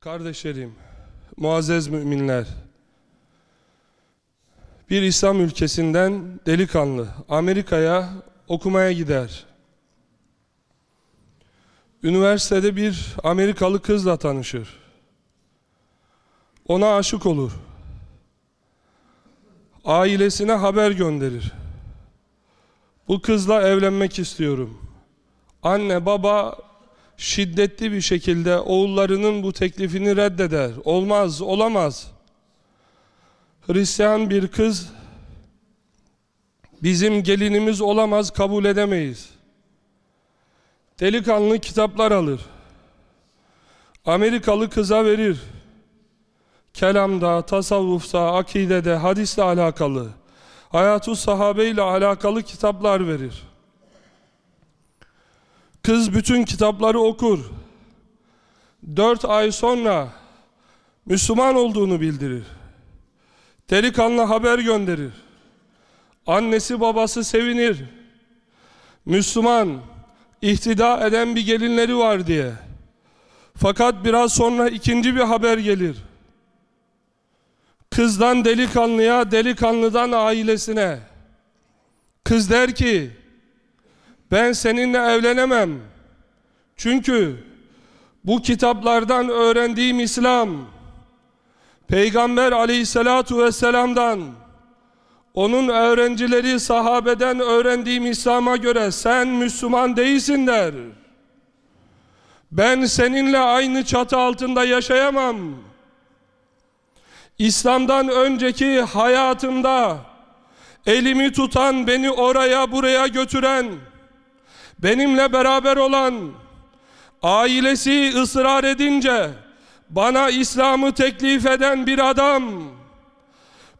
Kardeşlerim, muazzez müminler, bir İslam ülkesinden delikanlı Amerika'ya okumaya gider. Üniversitede bir Amerikalı kızla tanışır. Ona aşık olur. Ailesine haber gönderir. Bu kızla evlenmek istiyorum. Anne baba şiddetli bir şekilde oğullarının bu teklifini reddeder. Olmaz, olamaz. Hristiyan bir kız bizim gelinimiz olamaz, kabul edemeyiz. Delikanlı kitaplar alır. Amerikalı kıza verir. Kelamda, tasavvufta, akidede, hadisle alakalı, hayatü sahabe ile alakalı kitaplar verir. Kız bütün kitapları okur. Dört ay sonra Müslüman olduğunu bildirir. Delikanlı haber gönderir. Annesi babası sevinir. Müslüman, ihtida eden bir gelinleri var diye. Fakat biraz sonra ikinci bir haber gelir. Kızdan delikanlıya, delikanlıdan ailesine. Kız der ki, ben seninle evlenemem. Çünkü bu kitaplardan öğrendiğim İslam, Peygamber aleyhissalatu vesselam'dan, onun öğrencileri sahabeden öğrendiğim İslam'a göre sen Müslüman değilsin der. Ben seninle aynı çatı altında yaşayamam. İslam'dan önceki hayatımda elimi tutan, beni oraya buraya götüren, benimle beraber olan, ailesi ısrar edince bana İslam'ı teklif eden bir adam,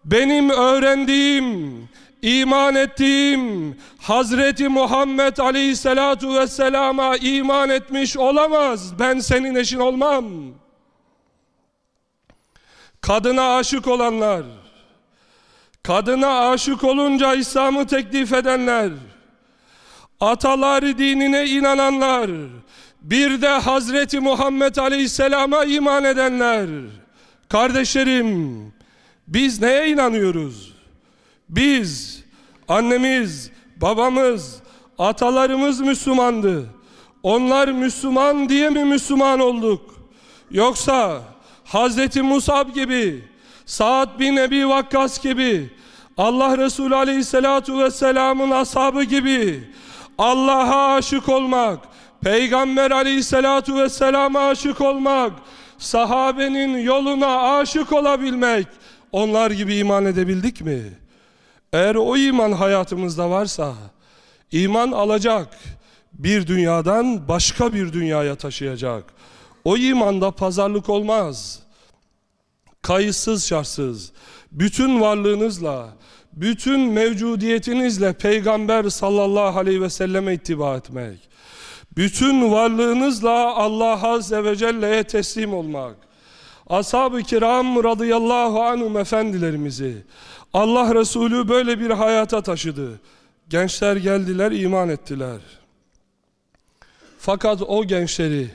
benim öğrendiğim, iman ettiğim Hazreti Muhammed Aleyhisselatu Vesselam'a iman etmiş olamaz. Ben senin eşin olmam. Kadına aşık olanlar, kadına aşık olunca İslam'ı teklif edenler, ataları dinine inananlar, bir de Hazreti Muhammed Aleyhisselam'a iman edenler. Kardeşlerim, biz neye inanıyoruz? Biz, annemiz, babamız, atalarımız Müslümandı. Onlar Müslüman diye mi Müslüman olduk? Yoksa Hazreti Musab gibi, Sa'd bin Ebi Vakkas gibi, Allah Resulü Aleyhisselatu Vesselam'ın ashabı gibi Allah'a aşık olmak, Peygamber Aleyhisselatu Vesselam'a aşık olmak, sahabenin yoluna aşık olabilmek, onlar gibi iman edebildik mi? Eğer o iman hayatımızda varsa, iman alacak, bir dünyadan başka bir dünyaya taşıyacak. O imanda pazarlık olmaz. Kayıtsız şartsız, bütün varlığınızla, bütün mevcudiyetinizle Peygamber sallallahu aleyhi ve selleme ittiba etmek. Bütün varlığınızla Allah azze ve celle'ye teslim olmak. Ashab-ı kiram radıyallahu anhum efendilerimizi Allah Resulü böyle bir hayata taşıdı. Gençler geldiler, iman ettiler. Fakat o gençleri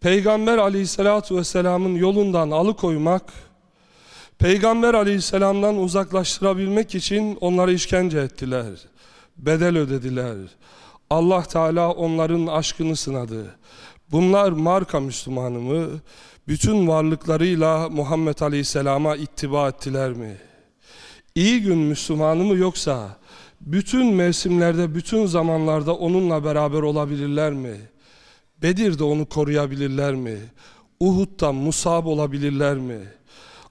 Peygamber aleyhissalatu vesselamın yolundan alıkoymak, Peygamber aleyhisselamdan uzaklaştırabilmek için onları işkence ettiler. Bedel ödediler. Allah Teala onların aşkını sınadı. Bunlar marka Müslümanı mı? Bütün varlıklarıyla Muhammed Aleyhisselam'a ittiba ettiler mi? İyi gün Müslümanı mı yoksa bütün mevsimlerde, bütün zamanlarda onunla beraber olabilirler mi? Bedir'de onu koruyabilirler mi? Uhud'da musab olabilirler mi?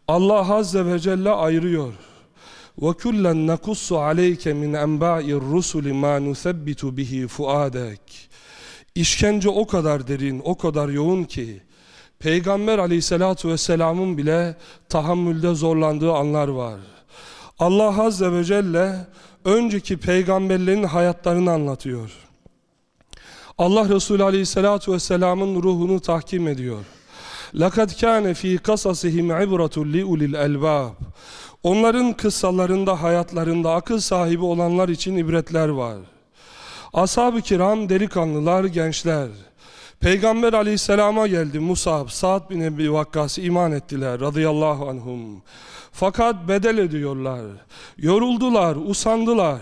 Allah Azze ve Celle ayırıyor. وَكُلًّا نَقُصُّ عَلَيْكَ مِنْ أَنْبَاءِ الرُّسُلِ مَا نُثَبِّتُ بِهِ فُؤَادَكِ İşkence o kadar derin, o kadar yoğun ki Peygamber aleyhissalatu vesselamın bile tahammülde zorlandığı anlar var. Allah Azze ve Celle önceki peygamberlerin hayatlarını anlatıyor. Allah Resulü aleyhissalatu vesselamın ruhunu tahkim ediyor. لَقَدْ كَانَ ف۪ي قَصَصِهِمْ عِبْرَةٌ لِعُلِ الْاَلْبَابِ Onların kıssalarında, hayatlarında akıl sahibi olanlar için ibretler var. Ashab-ı kiram delikanlılar, gençler. Peygamber aleyhisselama geldi Musab, Sa'd bin Ebi Vakkas iman ettiler radıyallahu anhum. Fakat bedel ediyorlar. Yoruldular, usandılar.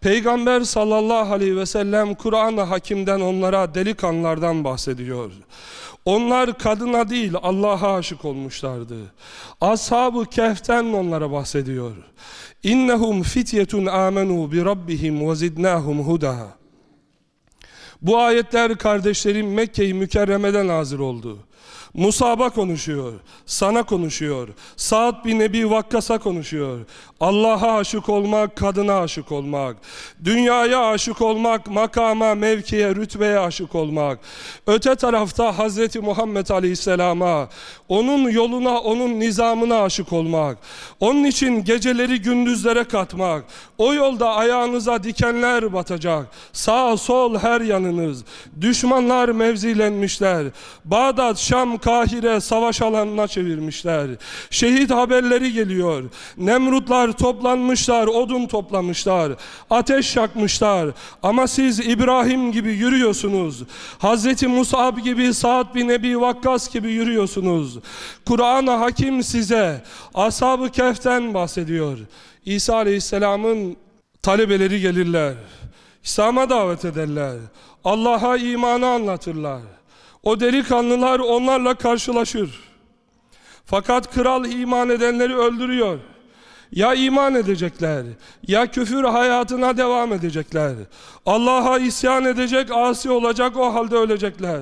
Peygamber sallallahu aleyhi ve sellem Kur'an-ı Hakim'den onlara delikanlılardan bahsediyor. Onlar kadına değil Allah'a aşık olmuşlardı. Ashab-ı Kehf'ten onlara bahsediyor. İnnehum fityetun amenu bi rabbihim ve zidnahum huda. Bu ayetler kardeşlerim Mekke-i Mükerreme'den nazır oldu. Musab'a konuşuyor, sana konuşuyor, Sa'd bin Ebi Vakkas'a konuşuyor. Allah'a aşık olmak, kadına aşık olmak, dünyaya aşık olmak, makama, mevkiye, rütbeye aşık olmak. Öte tarafta Hazreti Muhammed Aleyhisselam'a, onun yoluna, onun nizamına aşık olmak. Onun için geceleri gündüzlere katmak. O yolda ayağınıza dikenler batacak. Sağ sol her yanınız. Düşmanlar mevzilenmişler. Bağdat, Şam, Kahire savaş alanına çevirmişler. Şehit haberleri geliyor. Nemrutlar toplanmışlar, odun toplamışlar. Ateş yakmışlar. Ama siz İbrahim gibi yürüyorsunuz. Hazreti Musab gibi, Sa'd bin Ebi Vakkas gibi yürüyorsunuz. Kur'an-ı Hakim size Ashab-ı Kehf'ten bahsediyor. İsa Aleyhisselam'ın talebeleri gelirler. İslam'a davet ederler. Allah'a imanı anlatırlar. O delikanlılar onlarla karşılaşır. Fakat kral iman edenleri öldürüyor. Ya iman edecekler, ya küfür hayatına devam edecekler. Allah'a isyan edecek, asi olacak, o halde ölecekler.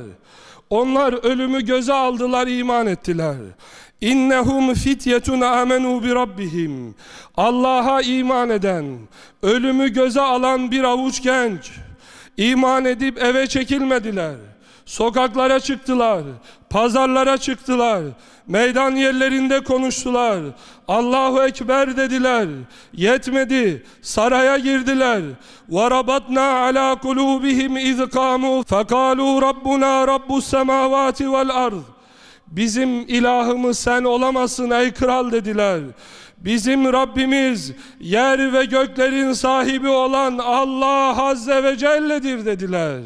Onlar ölümü göze aldılar, iman ettiler. İnnehum fityetun amenu bi rabbihim. Allah'a iman eden, ölümü göze alan bir avuç genç iman edip eve çekilmediler. Sokaklara çıktılar, pazarlara çıktılar, meydan yerlerinde konuştular. Allahu Ekber dediler. Yetmedi, saraya girdiler. وَرَبَطْنَا عَلَى قُلُوبِهِمْ اِذْ قَامُوا فَقَالُوا رَبُّنَا رَبُّ السَّمَاوَاتِ وَالْأَرْضِ Bizim ilahımız sen olamazsın ey kral dediler. Bizim Rabbimiz yer ve göklerin sahibi olan Allah Azze ve Celle'dir dediler.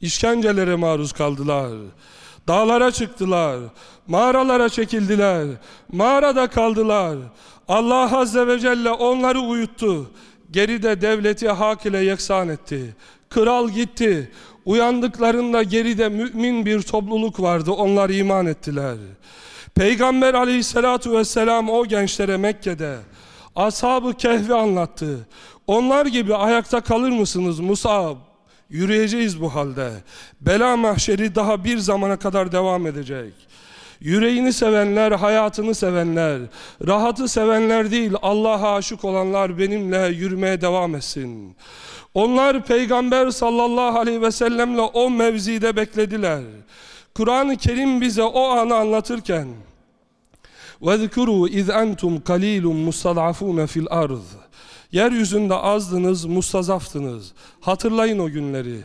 İşkencelere maruz kaldılar. Dağlara çıktılar. Mağaralara çekildiler. Mağarada kaldılar. Allah Azze ve Celle onları uyuttu. Geride devleti hak ile yeksan etti. Kral gitti. Uyandıklarında geride mümin bir topluluk vardı. Onlar iman ettiler. Peygamber aleyhissalatu vesselam o gençlere Mekke'de Ashab-ı Kehf'i anlattı. Onlar gibi ayakta kalır mısınız Musab? Yürüyeceğiz bu halde. Bela mahşeri daha bir zamana kadar devam edecek. Yüreğini sevenler, hayatını sevenler, rahatı sevenler değil, Allah'a aşık olanlar benimle yürümeye devam etsin. Onlar Peygamber sallallahu aleyhi ve sellemle o mevzide beklediler. Kur'an-ı Kerim bize o anı anlatırken وَذْكُرُوا اِذْ اَنْتُمْ قَلِيلٌ مُسْتَضْعَفُونَ فِي الْأَرْضِ Yeryüzünde azdınız, mustazaftınız. Hatırlayın o günleri.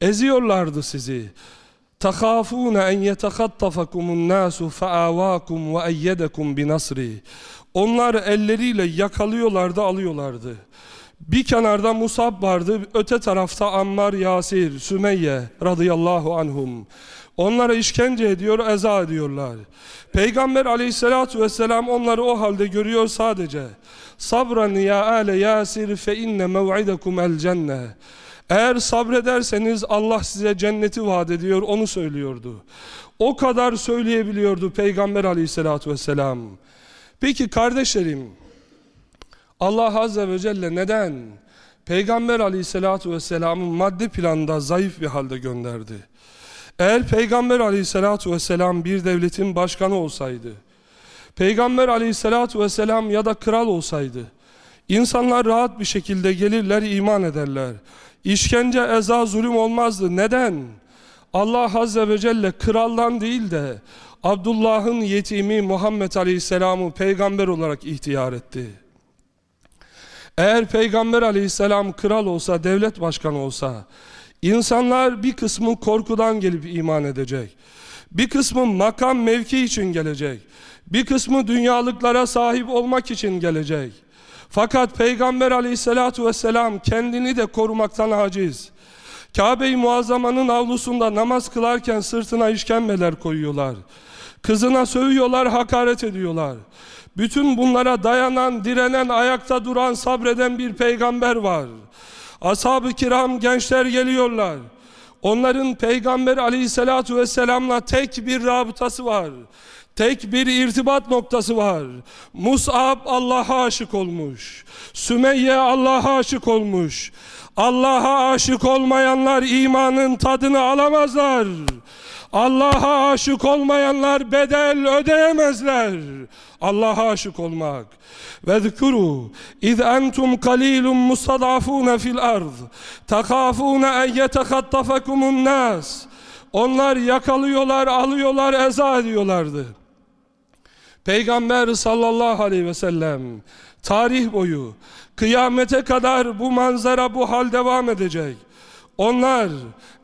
Eziyorlardı sizi. تَخَافُونَ اَنْ يَتَخَطَّفَكُمُ النَّاسُ فَآوَاكُمْ وَاَيَّدَكُمْ بِنَصْرِ Onlar elleriyle yakalıyorlardı, alıyorlardı. Bir kenarda Musab vardı, öte tarafta Ammar, Yasir, Sümeyye radıyallahu anhum. Onlara işkence ediyor, eza ediyorlar. Peygamber aleyhissalatu vesselam onları o halde görüyor sadece. Sabran ya ale Yasir fe inne mev'idekum el cenne. Eğer sabrederseniz Allah size cenneti vaat ediyor, onu söylüyordu. O kadar söyleyebiliyordu Peygamber aleyhissalatu vesselam. Peki kardeşlerim, Allah Azze ve Celle neden Peygamber aleyhissalatu vesselam'ı maddi planda zayıf bir halde gönderdi? Eğer Peygamber aleyhissalatu vesselam bir devletin başkanı olsaydı, Peygamber aleyhissalatu vesselam ya da kral olsaydı, insanlar rahat bir şekilde gelirler, iman ederler. İşkence, eza, zulüm olmazdı. Neden? Allah Azze ve Celle kraldan değil de Abdullah'ın yetimi Muhammed Aleyhisselam'ı peygamber olarak ihtiyar etti. Eğer Peygamber aleyhisselam kral olsa, devlet başkanı olsa, insanlar bir kısmı korkudan gelip iman edecek. Bir kısmı makam mevki için gelecek. Bir kısmı dünyalıklara sahip olmak için gelecek. Fakat Peygamber aleyhissalatu vesselam kendini de korumaktan aciz. Kabe-i Muazzama'nın avlusunda namaz kılarken sırtına işkembeler koyuyorlar. Kızına sövüyorlar, hakaret ediyorlar. Bütün bunlara dayanan, direnen, ayakta duran, sabreden bir peygamber var. Ashab-ı kiram gençler geliyorlar. Onların peygamber aleyhissalatu vesselamla tek bir rabıtası var. Tek bir irtibat noktası var. Mus'ab Allah'a aşık olmuş. Sümeyye Allah'a aşık olmuş. Allah'a aşık olmayanlar imanın tadını alamazlar. Allah'a aşık olmayanlar bedel ödeyemezler. Allah'a aşık olmak. Ve zikru iz entum qalilun mustadafun fil ard takafun en yetekattafakumun nas. Onlar yakalıyorlar, alıyorlar, eza ediyorlardı. Peygamber sallallahu aleyhi ve sellem tarih boyu kıyamete kadar bu manzara bu hal devam edecek. Onlar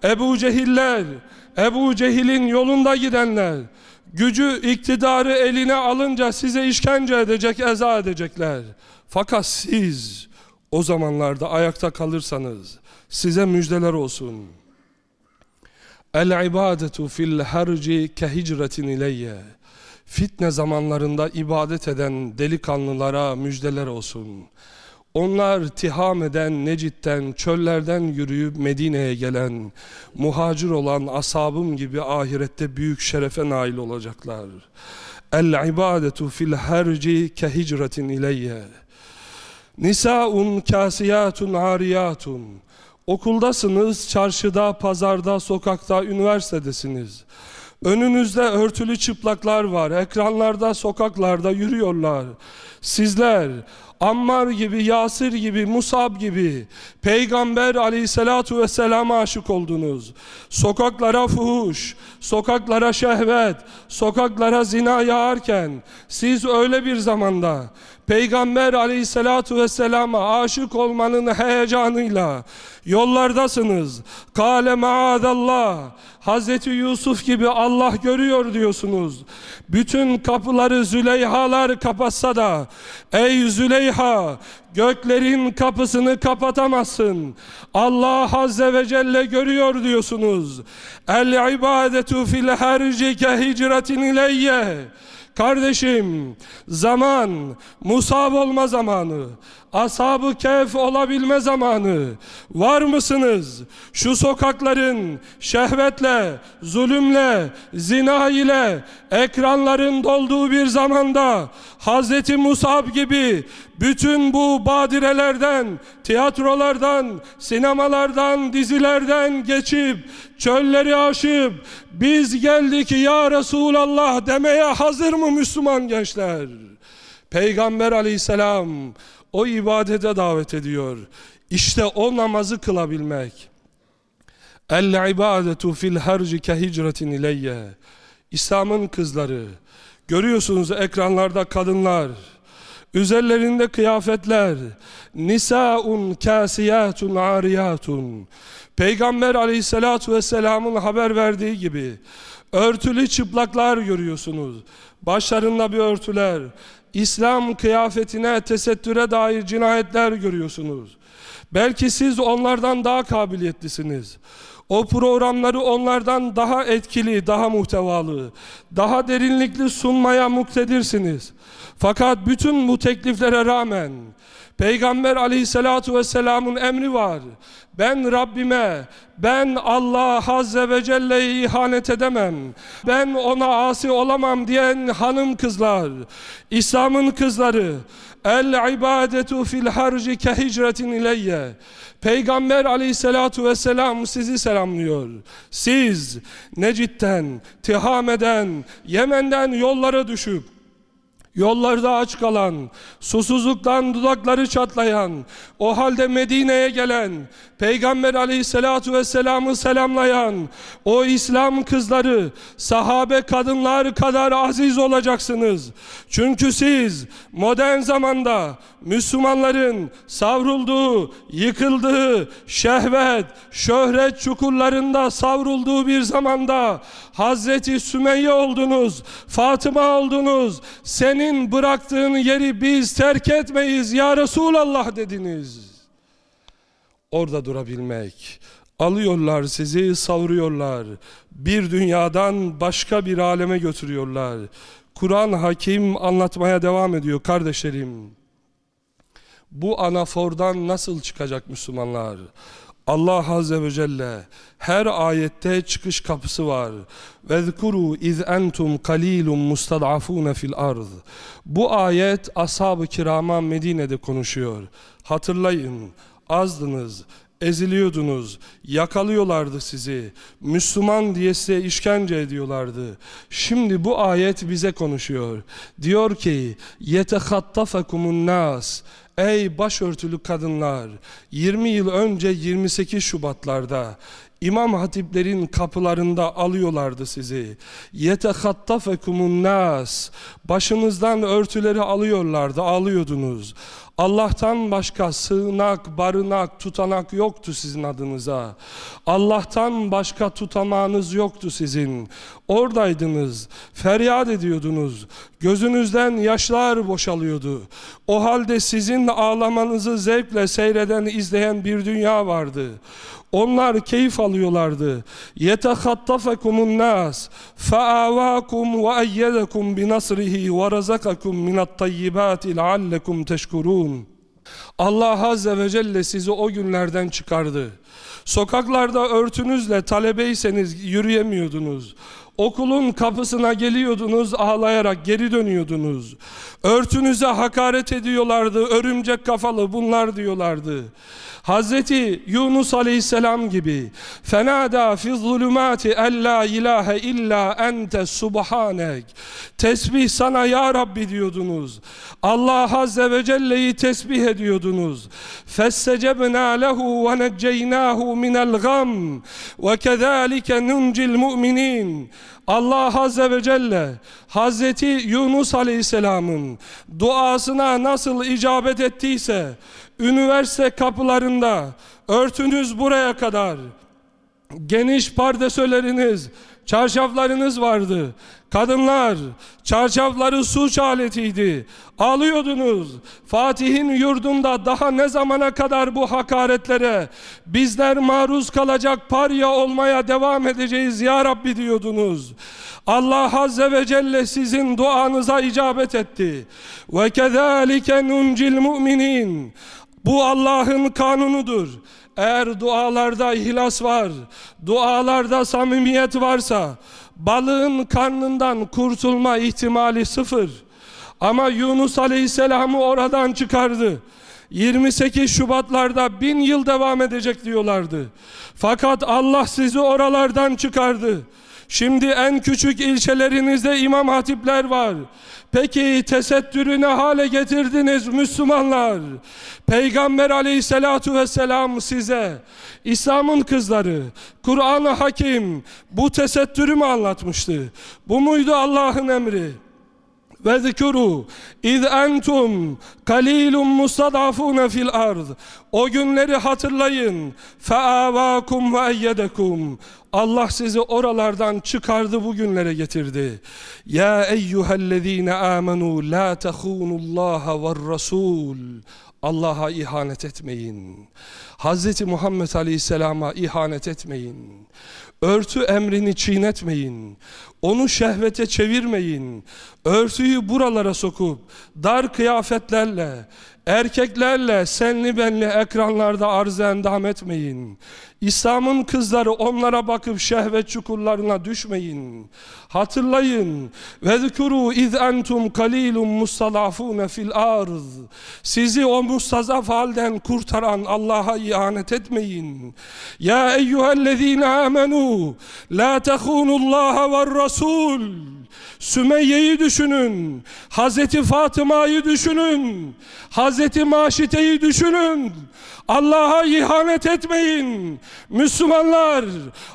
Ebu Cehiller, Ebu Cehil'in yolunda gidenler gücü iktidarı eline alınca size işkence edecek, eza edecekler. Fakat siz o zamanlarda ayakta kalırsanız size müjdeler olsun. El ibadetu fil harci ke hicretin ileyye. Fitne zamanlarında ibadet eden delikanlılara müjdeler olsun. Onlar tiham eden Necit'ten, çöllerden yürüyüp Medine'ye gelen, muhacir olan asabım gibi ahirette büyük şerefe nail olacaklar. El ibadetu fil harci ke hicretin ileyye. Nisaun kasiyatun ariyatun. Okuldasınız, çarşıda, pazarda, sokakta, üniversitedesiniz. Önünüzde örtülü çıplaklar var. Ekranlarda, sokaklarda yürüyorlar. Sizler Ammar gibi, Yasir gibi, Musab gibi Peygamber aleyhissalatu vesselama aşık oldunuz. Sokaklara fuhuş, sokaklara şehvet, sokaklara zina yağarken siz öyle bir zamanda Peygamber aleyhissalatu vesselama aşık olmanın heyecanıyla yollardasınız. Kale maadallah. Hazreti Yusuf gibi Allah görüyor diyorsunuz. Bütün kapıları Züleyhalar kapatsa da ey Züleyha göklerin kapısını kapatamazsın. Allah Azze ve Celle görüyor diyorsunuz. El ibadetu fil harci ke hicretin ileyye. Kardeşim, zaman, musab olma zamanı, ashab-ı kehf olabilme zamanı. Var mısınız? Şu sokakların şehvetle, zulümle, zina ile, ekranların dolduğu bir zamanda Hazreti Musab gibi bütün bu badirelerden, tiyatrolardan, sinemalardan, dizilerden geçip çölleri aşıp biz geldik ya Resulallah demeye hazır mı Müslüman gençler? Peygamber aleyhisselam o ibadete davet ediyor. İşte o namazı kılabilmek. El ibadetu fil harci ke hicretin ileyye. İslam'ın kızları. Görüyorsunuz ekranlarda kadınlar. Üzerlerinde kıyafetler. Nisaun kasiyatun ariyatun. Peygamber aleyhissalatu vesselamın haber verdiği gibi örtülü çıplaklar görüyorsunuz. Başlarında bir örtüler. İslam kıyafetine, tesettüre dair cinayetler görüyorsunuz. Belki siz onlardan daha kabiliyetlisiniz. O programları onlardan daha etkili, daha muhtevalı, daha derinlikli sunmaya muktedirsiniz. Fakat bütün bu tekliflere rağmen Peygamber aleyhissalatu vesselamın emri var. Ben Rabbime, ben Allah Azze ve Celle'ye ihanet edemem. Ben ona asi olamam diyen hanım kızlar, İslam'ın kızları, El ibadetu fil harci ke hicretin ileyye. Peygamber aleyhissalatu vesselam sizi selamlıyor. Siz Necit'ten, Tihame'den, Yemen'den yollara düşüp Yollarda aç kalan, susuzluktan dudakları çatlayan, o halde Medine'ye gelen, Peygamber aleyhissalatu vesselam'ı selamlayan, o İslam kızları, sahabe kadınlar kadar aziz olacaksınız. Çünkü siz modern zamanda Müslümanların savrulduğu, yıkıldığı, şehvet, şöhret çukurlarında savrulduğu bir zamanda Hazreti Sümeyye oldunuz, Fatıma oldunuz, senin bıraktığın yeri biz terk etmeyiz ya Resulallah dediniz. Orada durabilmek, Alıyorlar sizi savuruyorlar. Bir dünyadan başka bir aleme götürüyorlar. Kur'an hakim anlatmaya devam ediyor kardeşlerim. Bu anafordan nasıl çıkacak Müslümanlar? Allah Azze ve Celle her ayette çıkış kapısı var. وَذْكُرُوا اِذْ اَنْتُمْ قَلِيلٌ مُسْتَضْعَفُونَ fil الْأَرْضِ Bu ayet ashab-ı kirama Medine'de konuşuyor. Hatırlayın, azdınız, eziliyordunuz, yakalıyorlardı sizi, Müslüman diye size işkence ediyorlardı. Şimdi bu ayet bize konuşuyor. Diyor ki, يَتَخَطَّفَكُمُ النَّاسِ Ey başörtülü kadınlar 20 yıl önce 28 Şubatlarda İmam hatiplerin kapılarında alıyorlardı sizi. Yetehattafekumun nas. Başınızdan örtüleri alıyorlardı, alıyordunuz. Allah'tan başka sığınak, barınak, tutanak yoktu sizin adınıza. Allah'tan başka tutamağınız yoktu sizin. Oradaydınız, feryat ediyordunuz. Gözünüzden yaşlar boşalıyordu. O halde sizin ağlamanızı zevkle seyreden, izleyen bir dünya vardı. Onlar keyif alıyorlardı. Yetehattafekumun nas faavakum ve eyyedekum bi nasrihi ve razakakum minat tayyibati leallekum teşkurun. Allah azze ve celle sizi o günlerden çıkardı. Sokaklarda örtünüzle talebeyseniz yürüyemiyordunuz. Okulun kapısına geliyordunuz ağlayarak geri dönüyordunuz. Örtünüze hakaret ediyorlardı. Örümcek kafalı bunlar diyorlardı. Hazreti Yunus Aleyhisselam gibi fenada fi zulümati en la ilahe illa ente subhanek tesbih sana ya Rabbi diyordunuz Allah Azze ve Celle'yi tesbih ediyordunuz fessecebna lehu ve necceynahu minel gam ve kezalike nuncil mu'minin Allah Azze ve Celle Hazreti Yunus Aleyhisselam'ın duasına nasıl icabet ettiyse üniversite kapılarında örtünüz buraya kadar. Geniş pardesöleriniz çarşaflarınız vardı. Kadınlar çarşafları suç aletiydi. Alıyordunuz. Fatih'in yurdunda daha ne zamana kadar bu hakaretlere bizler maruz kalacak parya olmaya devam edeceğiz ya Rabbi diyordunuz. Allah Azze ve Celle sizin duanıza icabet etti. Ve kezalike nuncil müminin bu Allah'ın kanunudur. Eğer dualarda ihlas var, dualarda samimiyet varsa, balığın karnından kurtulma ihtimali sıfır. Ama Yunus Aleyhisselam'ı oradan çıkardı. 28 Şubatlarda bin yıl devam edecek diyorlardı. Fakat Allah sizi oralardan çıkardı. Şimdi en küçük ilçelerinizde imam hatipler var. Peki tesettürü ne hale getirdiniz Müslümanlar? Peygamber aleyhissalatu vesselam size İslam'ın kızları Kur'an-ı Hakim bu tesettürü mü anlatmıştı? Bu muydu Allah'ın emri? Ve zikru iz entum kalilun mustadafun fil ard o günleri hatırlayın faavakum ve eyyedekum Allah sizi oralardan çıkardı bugünlere getirdi ya eyyühellezine amenu la tehunullaha ve rasul Allah'a ihanet etmeyin. Hz. Muhammed Aleyhisselam'a ihanet etmeyin. Örtü emrini çiğnetmeyin. Onu şehvete çevirmeyin. Örtüyü buralara sokup dar kıyafetlerle, erkeklerle senli benli ekranlarda arz endam etmeyin. İslam'ın kızları onlara bakıp şehvet çukurlarına düşmeyin. Hatırlayın. Ve zikru iz entum kalilun mustalafun fil arz. Sizi o mustazaf halden kurtaran Allah'a ihanet etmeyin. Ya eyyühellezine amenu la tehunullaha ve rasul. Sümeyye'yi düşünün. Hazreti Fatıma'yı düşünün. Hazreti Maşite'yi düşünün. Allah'a ihanet etmeyin. Müslümanlar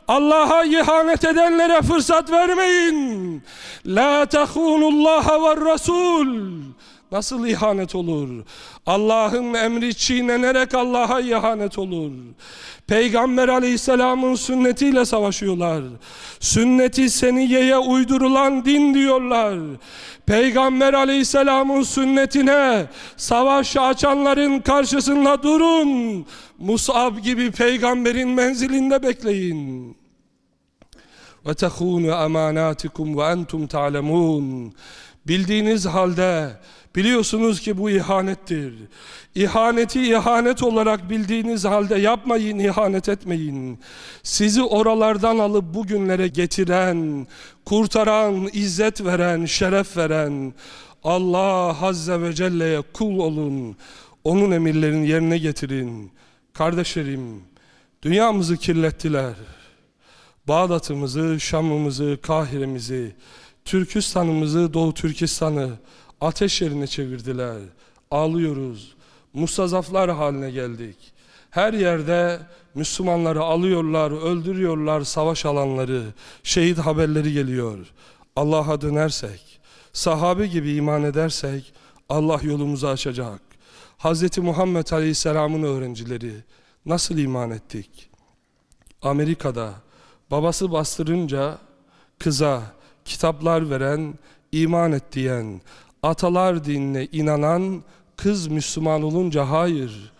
Allah'a ihanet edenlere fırsat vermeyin. La tehunullaha ve rasul. Nasıl ihanet olur? Allah'ın emri çiğnenerek Allah'a ihanet olur. Peygamber aleyhisselamın sünnetiyle savaşıyorlar. Sünneti seniyeye uydurulan din diyorlar. Peygamber aleyhisselamın sünnetine savaş açanların karşısında durun. Mus'ab gibi peygamberin menzilinde bekleyin. Ve tehunu emanatikum ve entum ta'lemun. Bildiğiniz halde biliyorsunuz ki bu ihanettir. İhaneti ihanet olarak bildiğiniz halde yapmayın, ihanet etmeyin. Sizi oralardan alıp bugünlere getiren, kurtaran, izzet veren, şeref veren Allah Azze ve Celle'ye kul olun. Onun emirlerini yerine getirin. Kardeşlerim, dünyamızı kirlettiler. Bağdat'ımızı, Şam'ımızı, Kahire'mizi, Türkistan'ımızı, Doğu Türkistan'ı ateş yerine çevirdiler. Ağlıyoruz. Mustazaflar haline geldik. Her yerde Müslümanları alıyorlar, öldürüyorlar savaş alanları. Şehit haberleri geliyor. Allah'a dönersek, sahabe gibi iman edersek Allah yolumuzu açacak. Hz. Muhammed Aleyhisselam'ın öğrencileri nasıl iman ettik? Amerika'da babası bastırınca kıza kitaplar veren, iman et diyen, atalar dinine inanan kız Müslüman olunca hayır,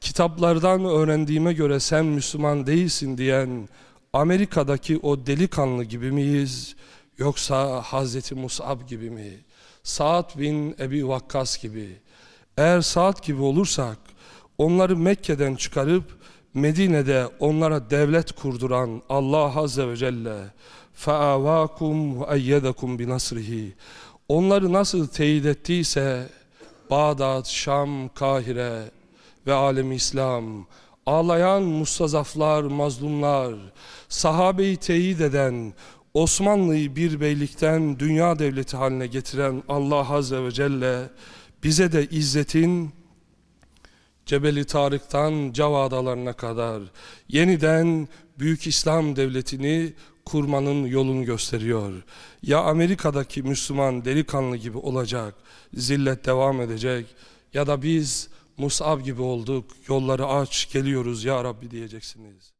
kitaplardan öğrendiğime göre sen Müslüman değilsin diyen Amerika'daki o delikanlı gibi miyiz? Yoksa Hazreti Mus'ab gibi mi? Sa'd bin Ebi Vakkas gibi. Eğer Sa'd gibi olursak onları Mekke'den çıkarıp Medine'de onlara devlet kurduran Allah Azze ve Celle فَاَوَاكُمْ وَاَيَّدَكُمْ بِنَصْرِهِ Onları nasıl teyit ettiyse Bağdat, Şam, Kahire ve alem İslam ağlayan mustazaflar, mazlumlar sahabeyi teyit eden Osmanlı'yı bir beylikten dünya devleti haline getiren Allah Azze ve Celle bize de izzetin Cebeli Tarık'tan Cava Adalarına kadar yeniden Büyük İslam Devleti'ni kurmanın yolunu gösteriyor. Ya Amerika'daki Müslüman delikanlı gibi olacak, zillet devam edecek ya da biz Mus'ab gibi olduk, yolları aç, geliyoruz ya Rabbi diyeceksiniz.